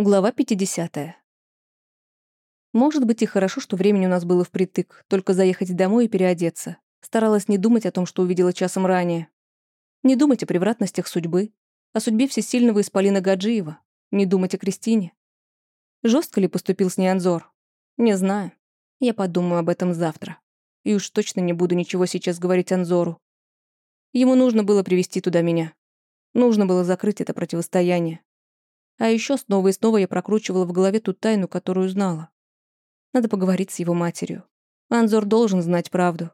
Глава 50. Может быть и хорошо, что времени у нас было впритык, только заехать домой и переодеться. Старалась не думать о том, что увидела часом ранее. Не думать о превратностях судьбы, о судьбе всесильного Исполина Гаджиева, не думать о Кристине. Жестко ли поступил с ней Анзор? Не знаю. Я подумаю об этом завтра. И уж точно не буду ничего сейчас говорить Анзору. Ему нужно было привести туда меня. Нужно было закрыть это противостояние. А еще снова и снова я прокручивала в голове ту тайну, которую знала. Надо поговорить с его матерью. Анзор должен знать правду.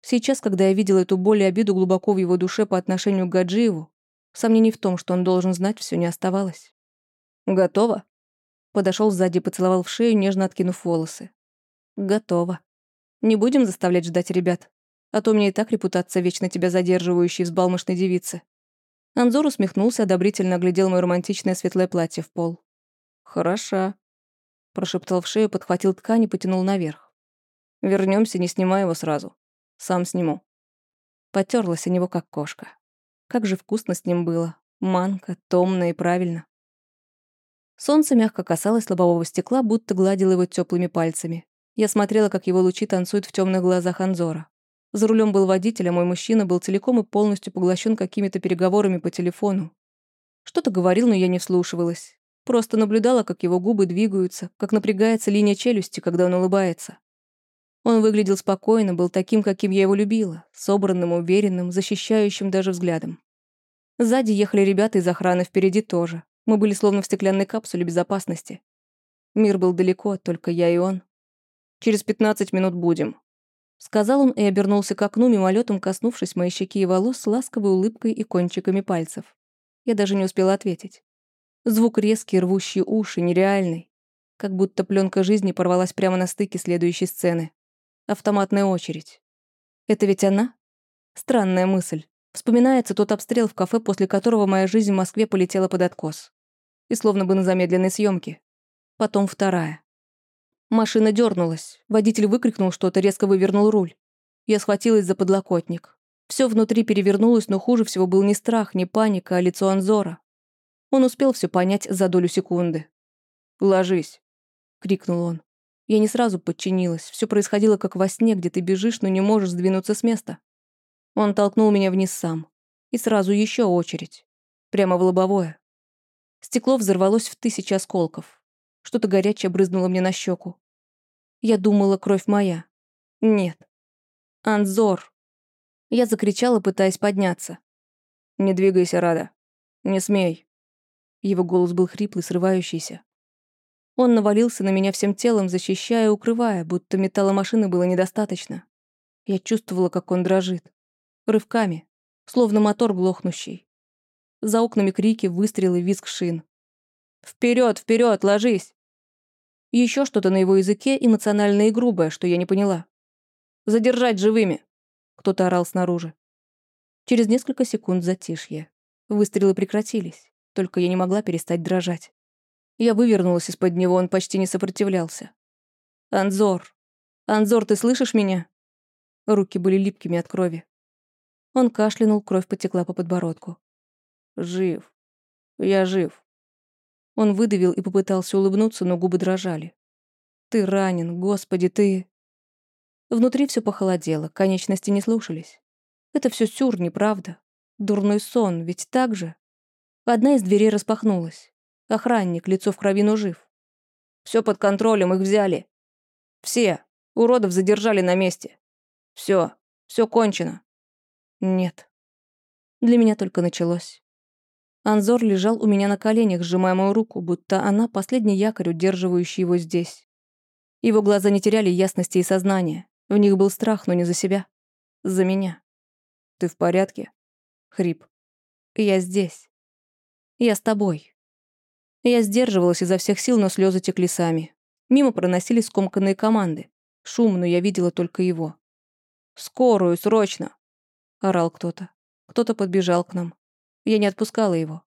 Сейчас, когда я видела эту боль и обиду глубоко в его душе по отношению к Гаджиеву, сомнений в том, что он должен знать, все не оставалось. «Готово?» Подошел сзади и поцеловал в шею, нежно откинув волосы. «Готово. Не будем заставлять ждать ребят, а то у меня и так репутация вечно тебя задерживающей взбалмошной девицы». Анзор усмехнулся, одобрительно оглядел мое романтичное светлое платье в пол. «Хороша», — прошептал в шею, подхватил ткань и потянул наверх. Вернемся, не снимай его сразу. Сам сниму». Потерлась о него, как кошка. Как же вкусно с ним было. Манка, томно и правильно. Солнце мягко касалось лобового стекла, будто гладило его теплыми пальцами. Я смотрела, как его лучи танцуют в темных глазах Анзора. За рулем был водитель, а мой мужчина был целиком и полностью поглощен какими-то переговорами по телефону. Что-то говорил, но я не вслушивалась. Просто наблюдала, как его губы двигаются, как напрягается линия челюсти, когда он улыбается. Он выглядел спокойно, был таким, каким я его любила, собранным, уверенным, защищающим даже взглядом. Сзади ехали ребята из охраны, впереди тоже. Мы были словно в стеклянной капсуле безопасности. Мир был далеко, только я и он. «Через пятнадцать минут будем», Сказал он и обернулся к окну, мимолетом коснувшись моей щеки и волос с ласковой улыбкой и кончиками пальцев. Я даже не успела ответить. Звук резкий, рвущий уши, нереальный. Как будто пленка жизни порвалась прямо на стыке следующей сцены. Автоматная очередь. Это ведь она? Странная мысль. Вспоминается тот обстрел в кафе, после которого моя жизнь в Москве полетела под откос. И словно бы на замедленной съемке. Потом вторая. Машина дернулась. Водитель выкрикнул что-то, резко вывернул руль. Я схватилась за подлокотник. Все внутри перевернулось, но хуже всего был не страх, не паника, а лицо Анзора. Он успел все понять за долю секунды. «Ложись!» — крикнул он. Я не сразу подчинилась. Все происходило как во сне, где ты бежишь, но не можешь сдвинуться с места. Он толкнул меня вниз сам. И сразу еще очередь. Прямо в лобовое. Стекло взорвалось в тысячи осколков. Что-то горячее брызнуло мне на щеку. Я думала, кровь моя. Нет. Анзор. Я закричала, пытаясь подняться. «Не двигайся, Рада. Не смей». Его голос был хриплый, срывающийся. Он навалился на меня всем телом, защищая и укрывая, будто металла машины было недостаточно. Я чувствовала, как он дрожит. Рывками, словно мотор глохнущий. За окнами крики, выстрелы, визг шин. Вперед, вперед, ложись!» Еще что-то на его языке эмоциональное и грубое, что я не поняла. «Задержать живыми!» Кто-то орал снаружи. Через несколько секунд затишье. Выстрелы прекратились, только я не могла перестать дрожать. Я вывернулась из-под него, он почти не сопротивлялся. «Анзор! Анзор, ты слышишь меня?» Руки были липкими от крови. Он кашлянул, кровь потекла по подбородку. «Жив. Я жив. Он выдавил и попытался улыбнуться, но губы дрожали. «Ты ранен, господи, ты...» Внутри все похолодело, конечности не слушались. Это все сюр, неправда. Дурной сон, ведь так же. Одна из дверей распахнулась. Охранник, лицо в крови, но жив. Все под контролем, их взяли. Все. Уродов задержали на месте. Все, все кончено. Нет. Для меня только началось. Анзор лежал у меня на коленях, сжимая мою руку, будто она последний якорь, удерживающий его здесь. Его глаза не теряли ясности и сознания. В них был страх, но не за себя. За меня. «Ты в порядке?» Хрип. «Я здесь. Я с тобой». Я сдерживалась изо всех сил, но слезы текли сами. Мимо проносились скомканные команды. Шум, но я видела только его. «Скорую, срочно!» — орал кто-то. Кто-то подбежал к нам. Я не отпускала его.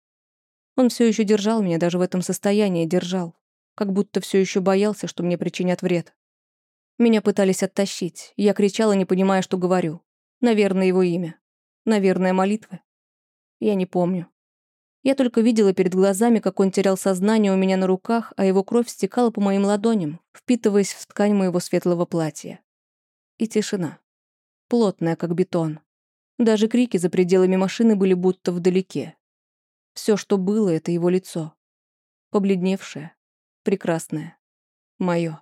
Он все еще держал меня, даже в этом состоянии держал. Как будто все еще боялся, что мне причинят вред. Меня пытались оттащить. Я кричала, не понимая, что говорю. Наверное, его имя. Наверное, молитвы. Я не помню. Я только видела перед глазами, как он терял сознание у меня на руках, а его кровь стекала по моим ладоням, впитываясь в ткань моего светлого платья. И тишина. Плотная, как бетон. Даже крики за пределами машины были будто вдалеке. Все, что было, это его лицо. Побледневшее, прекрасное, мое.